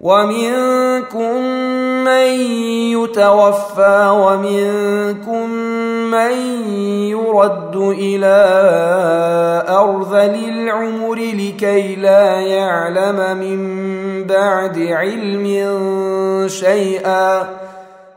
ومنكم من يتوفى ومنكم من يرد إلى ارذل العمر لكي لا يعلم من بعد علم شيئا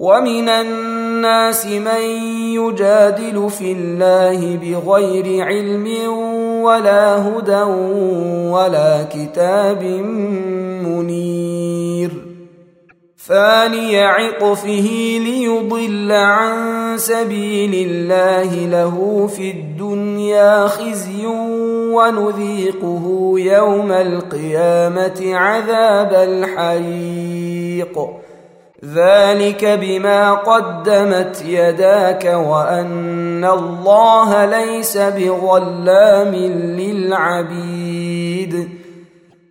ومن الناس من يجادل في الله بغير علم ولا هدى ولا كتاب منير. ثاني عطفه ليضل عن سبيل الله له في الدنيا خزي ونذيقه يوم القيامة عذاب الحريق. ذلك بما قدمت يداك وان الله ليس بظلام للعبيد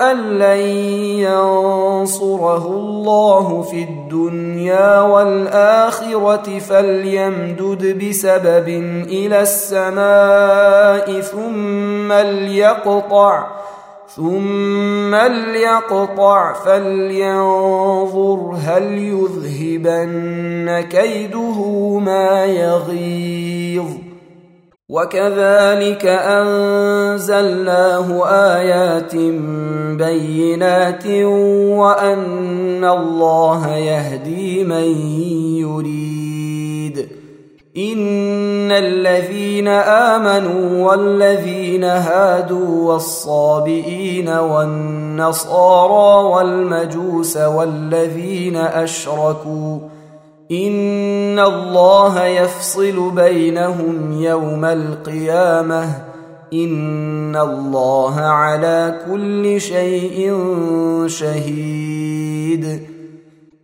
أن لن ينصره الله في الدنيا والآخرة فليمدد بسبب إلى السماء ثم ليقطع ثم ليقطع فلينظر هل يذهبن كيده ما يغيظ. وكذلك أنزلناه آيات بينات وأن الله يهدي من يريد. إن الذين آمنوا والذين هادوا والصابئين والنصارى والمجوس والذين أشركوا ان الله يفصل بينهم يوم القيامه ان الله على كل شيء شهيد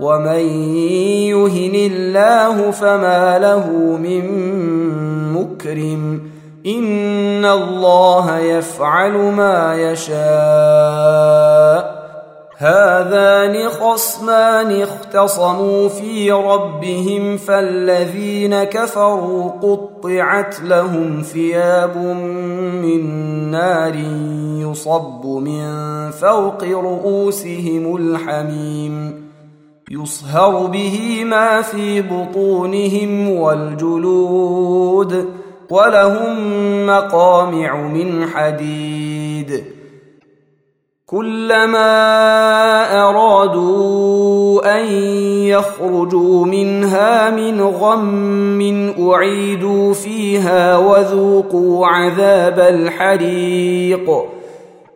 ومن يهن الله فما له من مكرم ان الله يفعل ما يشاء هذان خصمان اختصموا في ربهم فالذين كفروا قطعت لهم ثياب من نار يصب من فوق رؤوسهم الحميم يصهر به ما في بطونهم والجلود ولهم مقامع من حديد. كلما أرادوا أن يخرجوا منها من غم أعيدوا فيها وذوقوا عذاب الحريق.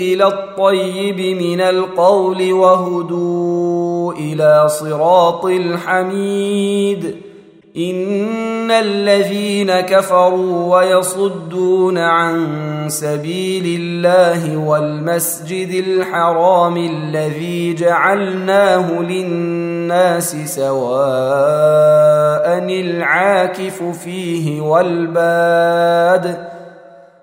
إلى الطيب من القول وهدوا إلى صراط الحميد. إن الذين كفروا ويصدون عن سبيل الله والمسجد الحرام الذي جعلناه للناس سواء العاكف فيه والباد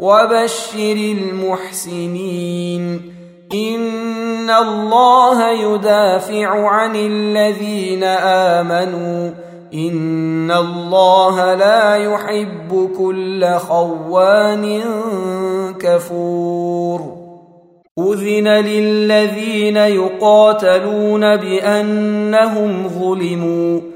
وبشر المحسنين. إن الله يدافع عن الذين آمنوا. إن الله لا يحب كل خوان كفور. أذن للذين يقاتلون بأنهم ظلموا.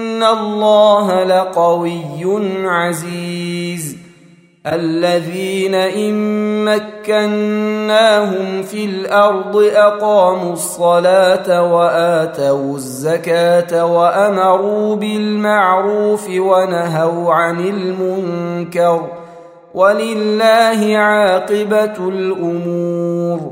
ان الله لقوي عزيز الذين ان مكناهم في الأرض اقاموا الصلاه واتوا الزكاه وامروا بالمعروف ونهوا عن المنكر ولله عاقبه الأمور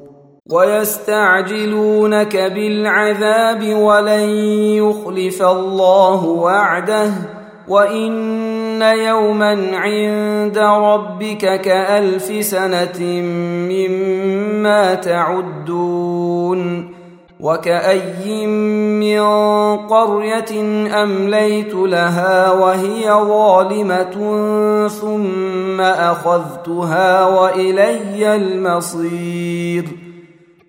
ويستعجلونك بالعذاب ولن يخلف الله وعده وإن يوما عند ربك كألف سنة مما تعدون وكأي من قرية أمليت لها وهي ظالمة ثم أخذتها وإلي المصير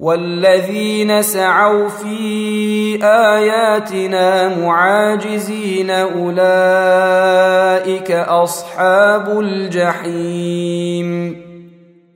والذين سعوا في آياتنا معاجزين أولئك أصحاب الجحيم.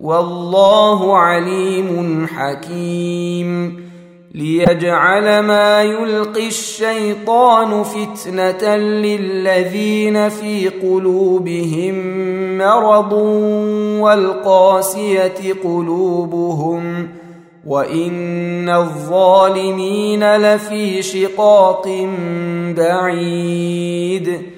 والله عليم حكيم. ليجعل ما يلقي الشيطان فتنة للذين في قلوبهم مرض والقاسية قلوبهم. وإن الظالمين لفي شقاق بعيد.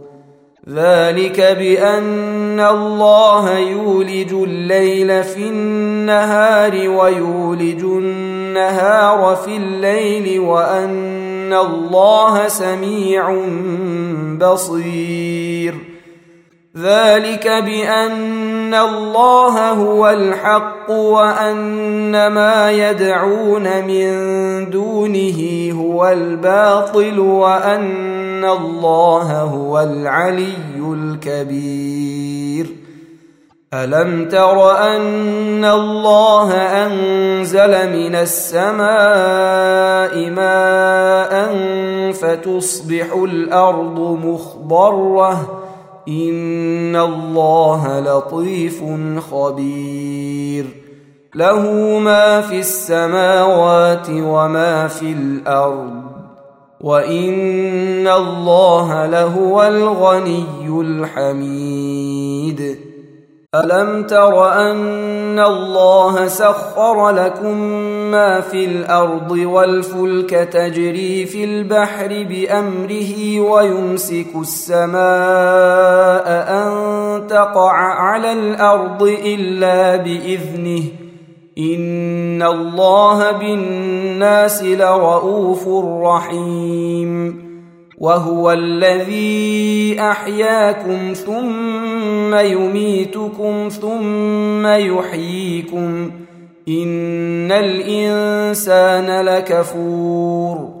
ذلك بأن الله يولج الليل في النهار ويولج النهار في الليل وأن الله سميع بصير. ذلك بأن الله هو الحق وأن ما يدعون من دونه هو الباطل وأن الله هو العلي الكبير الم تر ان الله انزل من السماء ماء فتصبح الأرض مخضره ان الله لطيف خبير له ما في السماوات وما في الأرض وان الله لهو الغني الحميد الم تر ان الله سخر لكم ما في الأرض والفلك تجري في البحر بامره ويمسك السماء ان تقع على الأرض الا باذنه ان الله بالناس لرءوف رحيم وهو الذي احياكم ثم يميتكم ثم يحييكم ان الانسان لكفور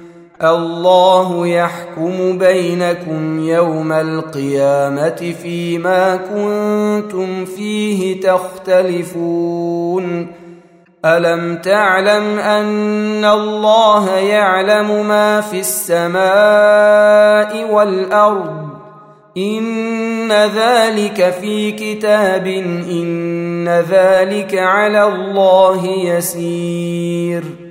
الله يحكم بينكم يوم القيامة فيما كنتم فيه تختلفون. ألم تعلم أن الله يعلم ما في السماء والأرض؟ إن ذلك في كتاب إن ذلك على الله يسير.